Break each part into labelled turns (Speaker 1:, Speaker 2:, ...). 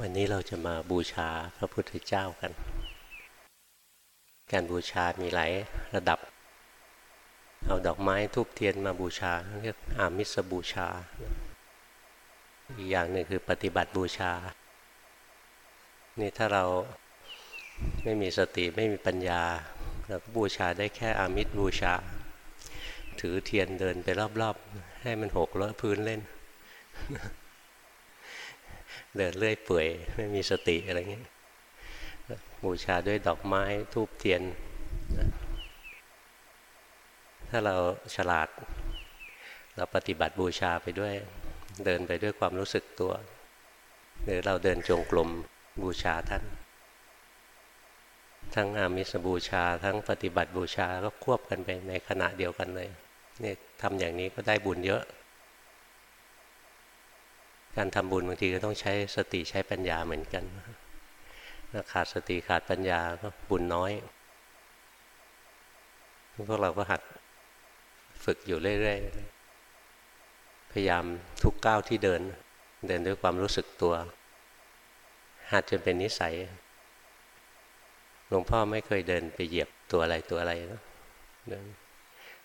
Speaker 1: วันนี้เราจะมาบูชาพระพุทธเจ้ากัน การบูชามีหลายระดับ เอาดอกไม้ทูบเทียนมาบูชาเรียกอามิสบูชา อีกอย่างหนึ่งคือปฏิบัติบูชา นี่ถ้าเราไม่มีสติไม่มีปัญญา เราก็บูชาได้แค่อามิสบูชา ถือเทียนเดินไปรอบๆ ให้มันหกเลอะพื้นเล่น เดินเลื่อยเปื่อยไม่มีสติอะไรเงี้ยบูชาด้วยดอกไม้ทูบเทียน ถ้าเราฉลาด เราปฏิบัติบูชาไปด้วย เดินไปด้วยความรู้สึกตัว หรือเราเดินจงกรมบูชาท่าน ทั้งอามิสบูชา ทั้งปฏิบัติบูชาก็ควบกันไปในขณะเดียวกันเลยเนี่ยทำอย่างนี้ก็ได้บุญเยอะ การทำบุญบางทีก็ต้องใช้สติใช้ปัญญาเหมือนกันขาดสติขาดปัญญาก็บุญน้อย พวกเราก็หัดฝึกอยู่เรื่อยๆ พยายามทุกก้าวที่เดิน เดินด้วยความรู้สึกตัว หัดจนเป็นนิสัย หลวงพ่อไม่เคยเดินไปเหยียบตัวอะไรตัวอะไรนะเดิน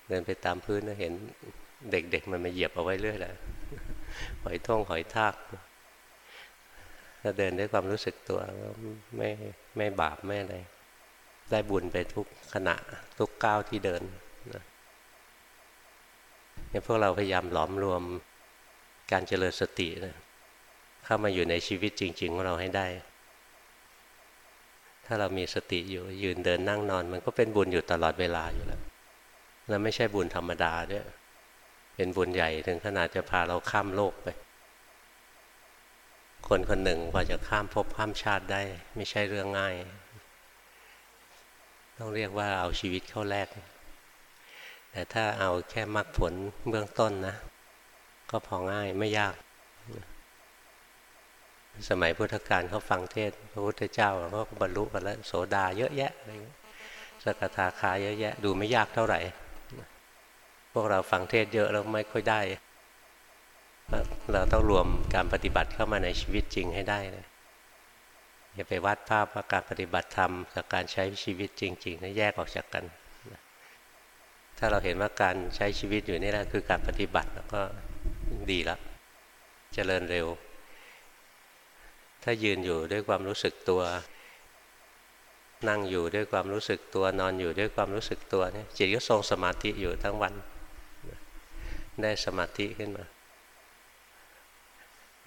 Speaker 1: เดินไปตามพื้นนะเห็นเด็กๆมันมาเหยียบเอาไว้เรื่อยแหละหอยท่องหอยทากถ้าเดินด้วยความรู้สึกตัวไม่ไม่บาปไม่อะไรได้บุญไปทุกขณะทุกก้าวที่เดินนะเนี่ยพวกเราพยายามหลอมรวมการเจริญสตินะเข้ามาอยู่ในชีวิตจริง ๆ ของเราให้ได้ ถ้าเรามีสติอยู่ยืนเดินนั่งนอน มันก็เป็นบุญอยู่ตลอดเวลาอยู่แล้ว แล้วไม่ใช่บุญธรรมดาด้วย เป็นบุญใหญ่ถึงขนาดจะพาเราข้ามโลกไป คนคนหนึ่งกว่าจะข้ามภพข้ามชาติได้ ไม่ใช่เรื่องง่าย ต้องเรียกว่าเอาชีวิตเข้าแลกแต่ถ้าเอาแค่มรรคผลเบื้องต้นนะ ก็พอง่ายไม่ยาก สมัยพุทธกาลเขาฟังเทศพระพุทธเจ้าเขาก็บรรลุกันแล้วโสดาเยอะแยะอะไรสกทาคาเยอะแยะ ดูไม่ยากเท่าไหร่ พวกเราฟังเทศเยอะแล้วไม่ค่อยได้ เราต้องรวมการปฏิบัติเข้ามาในชีวิตจริงให้ได้เลยอย่าไปวัดภาพว่าการปฏิบัติธรรมกับการใช้ชีวิตจริงๆนะแยกออกจากกัน ถ้าเราเห็นว่าการใช้ชีวิตอยู่นี่แหละคือการปฏิบัติแล้วก็ดีแล้วจเจริญเร็ว ถ้ายืนอยู่ด้วยความรู้สึกตัว นั่งอยู่ด้วยความรู้สึกตัวนอนอยู่ด้วยความรู้สึกตัวเนี่ยจิตก็ทรงสมาธิอยู่ทั้งวัน ได้สมาธิขึ้นมา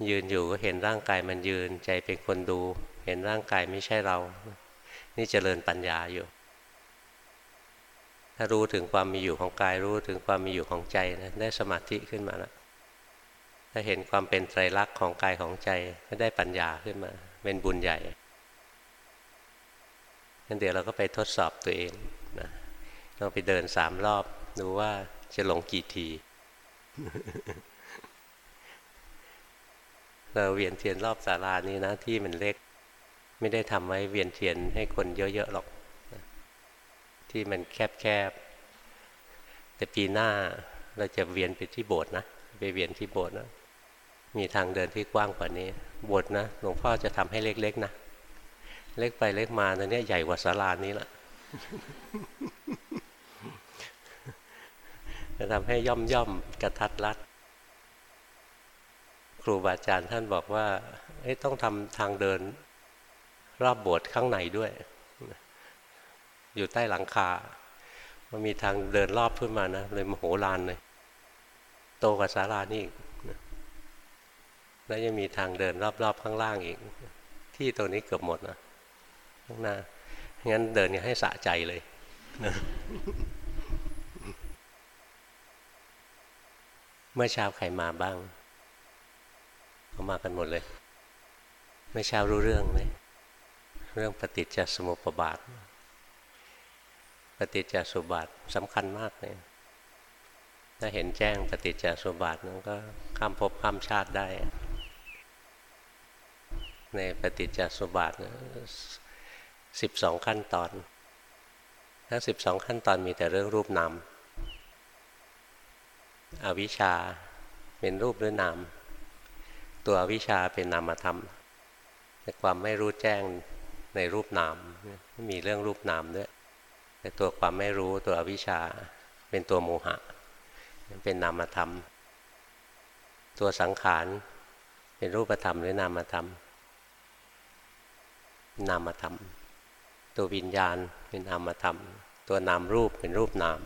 Speaker 1: ยืนอยู่ก็เห็นร่างกายมันยืนใจเป็นคนดู เห็นร่างกายไม่ใช่เรา นี่เจริญปัญญาอยู่ ถ้ารู้ถึงความมีอยู่ของกายรู้ถึงความมีอยู่ของใจนะได้สมาธิขึ้นมาแล้วถ้าเห็นความเป็นไตรลักษณ์ของกายของใจก็ได้ปัญญาขึ้นมา เป็นบุญใหญ่งั้นเดี๋ยวเราก็ไปทดสอบตัวเองนะเราไปเดินสามรอบดูว่าจะหลงกี่ที เราเวียนเทียนรอบศาลานี้นะที่มันเล็ก ไม่ได้ทำไว้เวียนเทียนให้คนเยอะๆหรอก ที่มันแคบๆแต่ปีหน้าเราจะเวียนไปที่โบสถ์นะไปเวียนที่โบสถ์นะมีทางเดินที่กว้างกว่านี้โบสถ์นะหลวงพ่อจะทำให้เล็กๆนะเล็กไปเล็กมาตอนนี้ใหญ่กว่าศาลานี้ละ จะทำให้ย่อมย่อมกระทัดรัดครูบาอาจารย์ท่านบอกว่าต้องทำทางเดินรอบโบสถ์ข้างในด้วย อยู่ใต้หลังคา มันมีทางเดินรอบขึ้นมานะเลยมโหฬารเลย โตกว่าศาลานี่อีกแล้วยังมีทางเดินรอบๆข้างล่างอีก ที่ตรงนี้เกือบหมดนะข้างหน้างั้นเดินให้สะใจเลย มื่อเช้าใครมาบ้างเขามากันหมดเลย เมื่อเช้ารู้เรื่องไหมเรื่องปฏิจจสมุปบาท ปฏิจจสมุปบาทสำคัญมากเลยถ้าเห็นแจ้งปฏิจจสมุปบาทนั้นก็ข้ามภพข้ามชาติได้ ในปฏิจจสมุปบาทสิบสองขั้นตอนทั้งสิบสองขั้นตอนมีแต่เรื่องรูปนาม อวิชชาเป็นรูปหรือนาม ตัวอวิชชาเป็นนามธรรม แต่ความไม่รู้แจ้งในรูปนามไม่มีเรื่องรูปนามด้วย แต่ตัวความไม่รู้ตัวอวิชชาเป็นตัวโมหะ เป็นนามธรรม ตัวสังขารเป็นรูปธรรมหรือนามธรรม นามธรรม ตัววิญญาณเป็นนามธรรม ตัวนามรูปเป็นรูปนาม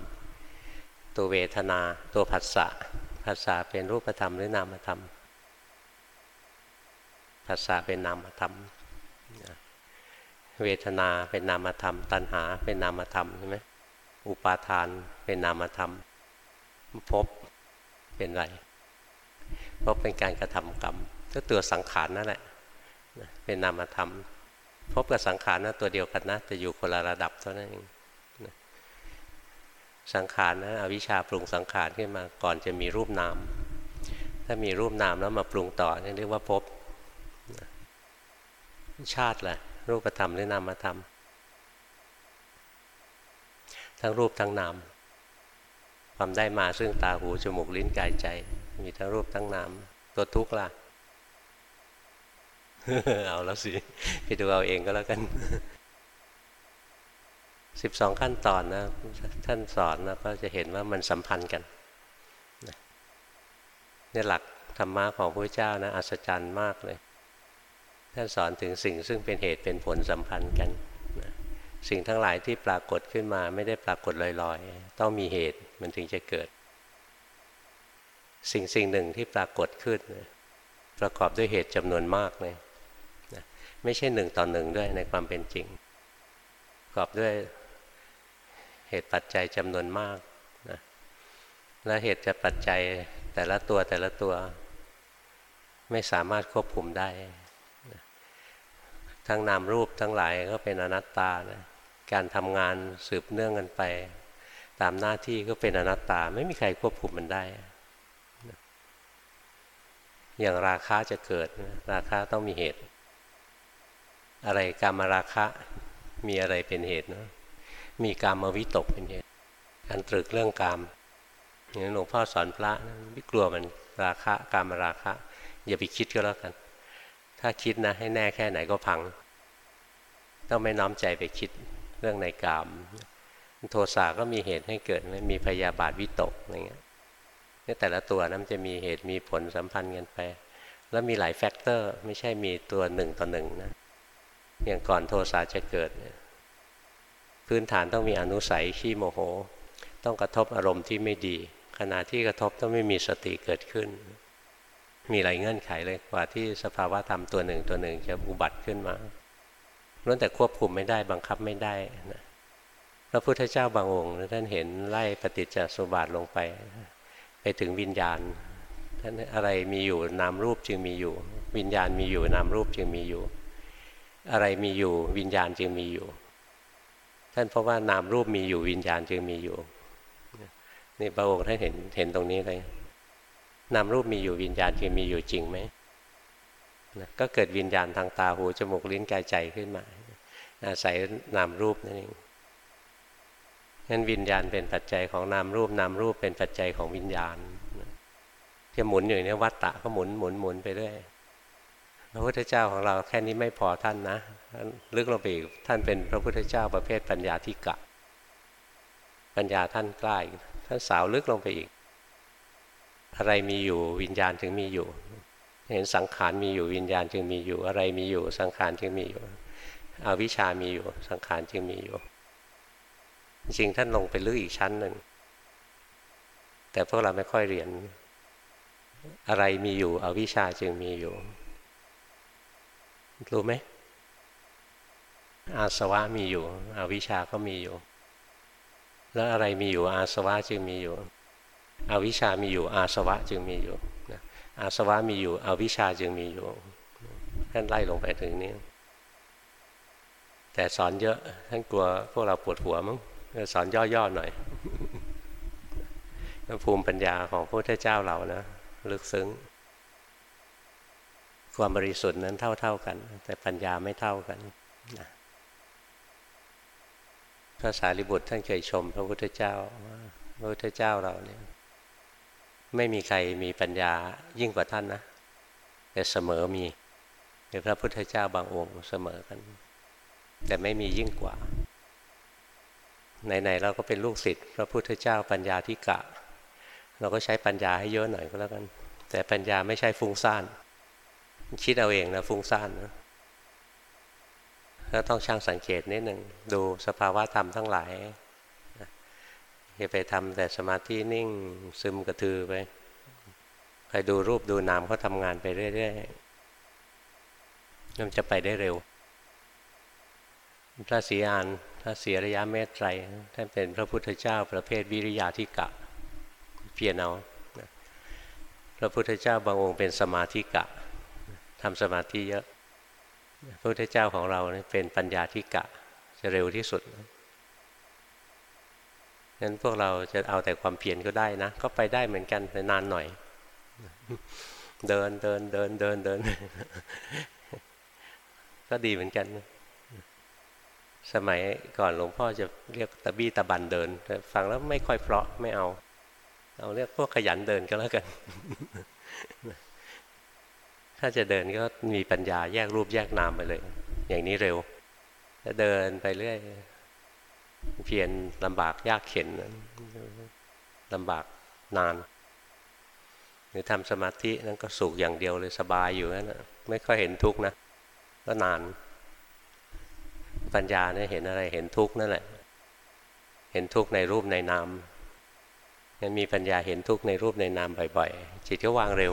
Speaker 1: ตัวเวทนา ตัวผัสสะผัสสะเป็นรูปธรรมหรือนามธรรมผัสสะเป็นนามธรรม เวทนาเป็นนามธรรม ตัณหาเป็นนามธรรมใช่ไหมอุปาทานเป็นนามธรรมภพเป็นไรพราะเป็นการกระทำกรรมก็ตัวสังขารนั่นแหละเป็นนามธรรมพบกับสังขารนะตัวเดียวกันนะแต่อยู่คนละระดับเท่านั้นเอง สังขารนะอวิชชาปรุงสังขารขึ้นมาก่อนจะมีรูปนาม ถ้ามีรูปนามแล้วมาปรุงต่อนี่เรียกว่าภพชาติแหละรูปธรรมหรือนามธรรมทั้งรูปทั้งนามความได้มาซึ่งตาหูจมูกลิ้นกายใจ มีทั้งรูปทั้งนามตัวทุกข์ล่ะเอาแล้วสิไปดูเอาเองก็แล้วกัน สิบสองขั้นตอนนะท่านสอนนะก็จะเห็นว่ามันสัมพันธ์กันนี่หลักธรรมะของพระเจ้านะอัศจรรย์มากเลย ท่านสอนถึงสิ่งซึ่งเป็นเหตุเป็นผลสัมพันธ์กันสิ่งทั้งหลายที่ปรากฏขึ้นมาไม่ได้ปรากฏลอยๆ ต้องมีเหตุมันถึงจะเกิด สิ่งสิ่งหนึ่งที่ปรากฏขึ้นประกอบด้วยเหตุจำนวนมากเลยไม่ใช่หนึ่งต่อหนึ่งด้วยในความเป็นจริงประกอบด้วย เหตุปัจจัยจำนวนมากนะและเหตุจะปัจจัยแต่ละตัวแต่ละตัว ไม่สามารถควบคุมได้ทั้งนามรูปทั้งหลายก็เป็นอนัตตานะการทำงานสืบเนื่องกันไป ตามหน้าที่ก็เป็นอนัตตาไม่มีใครควบคุมมันได้อย่างราคะจะเกิดราคะต้องมีเหตุ อะไรกามราคะมีอะไรเป็นเหตุนะ มีกามวิตกเป็นเหตุการตรึกเรื่องกามอย่างหลวงพ่อสอนพระไม่กลัวมันราคะกามราคะ อย่าไปคิดก็แล้วกัน ถ้าคิดนะให้แน่แค่ไหนก็พัง ต้องไม่น้อมใจไปคิดเรื่องในกาม โทสะก็มีเหตุให้เกิดมีพยาบาทวิตกอะไรเงี้ยนี่แต่ละตัวนั้นจะมีเหตุมีผลสัมพันธ์กันไป แล้วมีหลาย factor ไม่ใช่มีตัวหนึ่งต่อหนึ่งนะอย่างก่อนโทสะจะเกิด พื้นฐานต้องมีอนุสัยขี้โมโห ต้องกระทบอารมณ์ที่ไม่ดี ขณะที่กระทบต้องไม่มีสติเกิดขึ้น มีหลายเงื่อนไขเลยกว่าที่สภาวะธรรมตัวหนึ่งตัวหนึ่งจะอุบัติขึ้นมาล้วนแต่ควบคุมไม่ได้บังคับไม่ได้นะพระพุทธเจ้าบางองค์ท่านเห็นไล่ปฏิจจสมบัติลงไป ไปถึงวิญญาณท่านอะไรมีอยู่นามรูปจึงมีอยู่ วิญญาณมีอยู่นามรูปจึงมีอยู่ อะไรมีอยู่วิญญาณจึงมีอยู่ ท่านเพราะว่านามรูปมีอยู่วิญญาณจึงมีอยู่นี่พระองค์ท่านเห็นเห็นตรงนี้เลยนามรูปมีอยู่วิญญาณจึงมีอยู่จริงไหมนะก็เกิดวิญญาณทางตาหูจมูกลิ้นกายใจขึ้นมา อาศัยนามรูปนั่นเองงั้นวิญญาณเป็นปัจจัยของนามรูปนามรูปเป็นปัจจัยของวิญญาณจะหมุนอยู่ในวัฏฏะก็หมุนหมุนหมุนไปเรื่อยพระพุทธเจ้าของเราแค่นี้ไม่พอท่านนะ ลึกลงไปอีกท่านเป็นพระพุทธเจ้าประเภทปัญญาธิกะ ปัญญาท่านกล้ท่านสาวลึกลงไปอีก อะไรมีอยู่วิญญาณถึงมีอยู่ เห็นสังขารมีอยู่วิญญาณจึงมีอยู่ อะไรมีอยู่สังขารจึงมีอยู่อวิชามีอยู่ สังขารจึงมีอยู่ จริงท่านลงไปลึกอีกชั้นหนึ่ง แต่พวกเราไม่ค่อยเรียน อะไรมีอยู่ อวิชาจึงมีอยู่ รู้ไหม อาสวะมีอยู่ อวิชาก็มีอยู่ แล้วอะไรมีอยู่อาสวะจึงมีอยู่ อวิชามีอยู่ อาสวะจึงมีอยู่อาสวะมีอยู่อวิชาจึงมีอยู่ท่านไล่ลงไปถึงนี้ แต่สอนเยอะท่านกลัวพวกเราปวดหัวมั้งสอนย่อๆหน่อยภูมิปัญญาของพระพุทธเจ้าเรานะลึกซึ้ง ความบริสุทธิ์นั้นเท่าๆกัน แต่ปัญญาไม่เท่ากันนะ พระสารีบุตรท่านเคยชม พระพุทธเจ้าพระพุทธเจ้าเราเนี่ยไม่มีใครมีปัญญายิ่งกว่าท่านนะแต่เสมอมีหรือพระพุทธเจ้าบางองค์เสมอกัน แต่ไม่มียิ่งกว่าไหนๆเราก็เป็นลูกศิษย์พระพุทธเจ้าปัญญาธิกะ เราก็ใช้ปัญญาให้เยอะหน่อยก็แล้วกัน แต่ปัญญาไม่ใช่ฟุ้งซ่าน คิดเอาเองนะฟุ้งซ่านนะ ก็ต้องช่างสังเกตนิดหนึ่งดูสภาวะธรรมทั้งหลายอย่าไปทำแต่สมาธินิ่งซึมกระทือไปคอยดูรูปดูนามเขาทำงานไปเรื่อยๆมันจะไปได้เร็ว พระศรีอานพระศรีระยะเมตไตรท่านเป็นพระพุทธเจ้าประเภทวิริยาธิกะ เพียรเอาพระพุทธเจ้าบางองค์เป็นสมาธิกะทำสมาธิเยอะ พระพุทธเจ้าของเราเป็นปัญญาธิกะจะเร็วที่สุดงั้นพวกเราจะเอาแต่ความเพียรก็ได้นะ ก็ไปได้เหมือนกันแต่นานหน่อย เดินเดินเดินเดินเดิน ก็ดีเหมือนกัน สมัยก่อนหลวงพ่อจะเรียกตะบี้ตะบันเดินแต่ฟังแล้วไม่ค่อยเพราะไม่เอา เอาเรียกพวกขยันเดินก็แล้วกัน ถ้าจะเดินก็มีปัญญาแยกรูปแยกนามไปเลย อย่างนี้เร็วถ้าเดินไปเรื่อยเพียรลำบากยากเข็นลำบากนาน หรือทำสมาธินั่นก็สุขอย่างเดียวเลยสบายอยู่นั่นไม่ค่อยเห็นทุกข์นะ ก็นาน ปัญญาเนี่ยเห็นอะไรเห็นทุกข์นั่นแหละ เห็นทุกข์ในรูปในนามงั้นมีปัญญาเห็นทุกข์ในรูปในนามบ่อยๆจิตก็วางเร็ว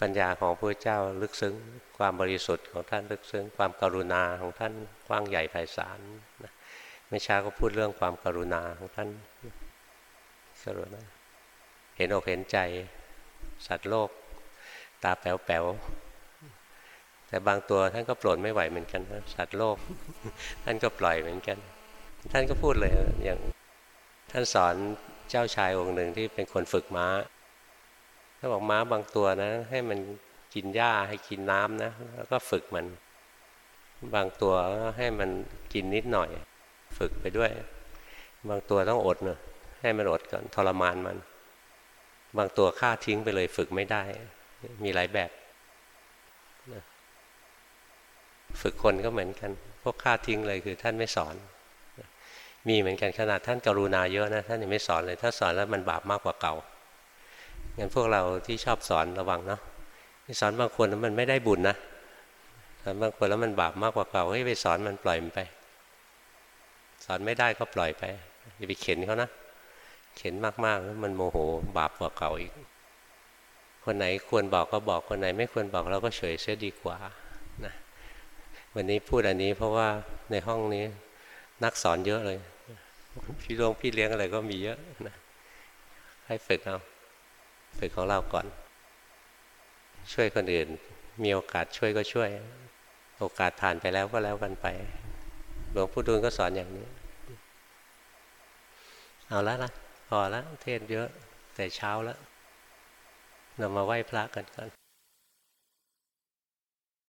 Speaker 1: ปัญญาของพระเจ้าลึกซึ้ง ความบริสุทธิ์ของท่านลึกซึ้ง ความกรุณาของท่านกว้างใหญ่ไพศาลนะไม่ช้าก็พูดเรื่องความกรุณาของท่านกรุณาเห็นอกเห็นใจ สัตว์โลก ตาแป๋วๆแต่บางตัวท่านก็ปลดไม่ไหวเหมือนกันนะสัตว์โลก ท่านก็ปล่อยเหมือนกัน ท่านก็พูดเลยอย่างท่านสอนเจ้าชายองค์หนึ่งที่เป็นคนฝึกม้า ถ้าบอกม้าบางตัวนะ ให้มันกินหญ้าให้กินน้ำนะ แล้วก็ฝึกมัน บางตัวให้มันกินนิดหน่อย ฝึกไปด้วย บางตัวต้องอดเนะให้มันอดก่อนทรมานมัน บางตัวฆ่าทิ้งไปเลยฝึกไม่ได้ มีหลายแบบฝึกคนก็เหมือนกัน พวกฆ่าทิ้งเลยคือท่านไม่สอน มีเหมือนกันขนาดท่านกรุณาเยอะนะ ท่านยังไม่สอนเลย ถ้าสอนแล้วมันบาปมากกว่าเก่า งั้นพวกเราที่ชอบสอนระวังเนาะสอนบางคนแล้วมันไม่ได้บุญนะสอนบางคนแล้วมันบาปมากกว่าเก่าเฮ้ยไปสอนมันปล่อยมันไป สอนไม่ได้ก็ปล่อยไปอย่าไปเข็นเขานะเข็นมากๆแล้วมันโมโหบาปกว่าเก่าอีก คนไหนควรบอกก็บอกคนไหน ไม่ควรบอกเราก็เฉยเสียดีกว่านะวันนี้พูดอันนี้เพราะว่าในห้องนี้นักสอนเยอะเลย พี่ลวงพี่เลี้ยงอะไรก็มีเยอะนะให้ฝึกเอา เป็นของเราก่อน ช่วยคนอื่น มีโอกาสช่วยก็ช่วย โอกาสผ่านไปแล้วก็แล้วกันไป หลวงปู่ดูลก็สอนอย่างนี้ เอาละนะพอแล้วเทศเยอะแต่เช้าแล้วเรามาไหว้พระกันก่อน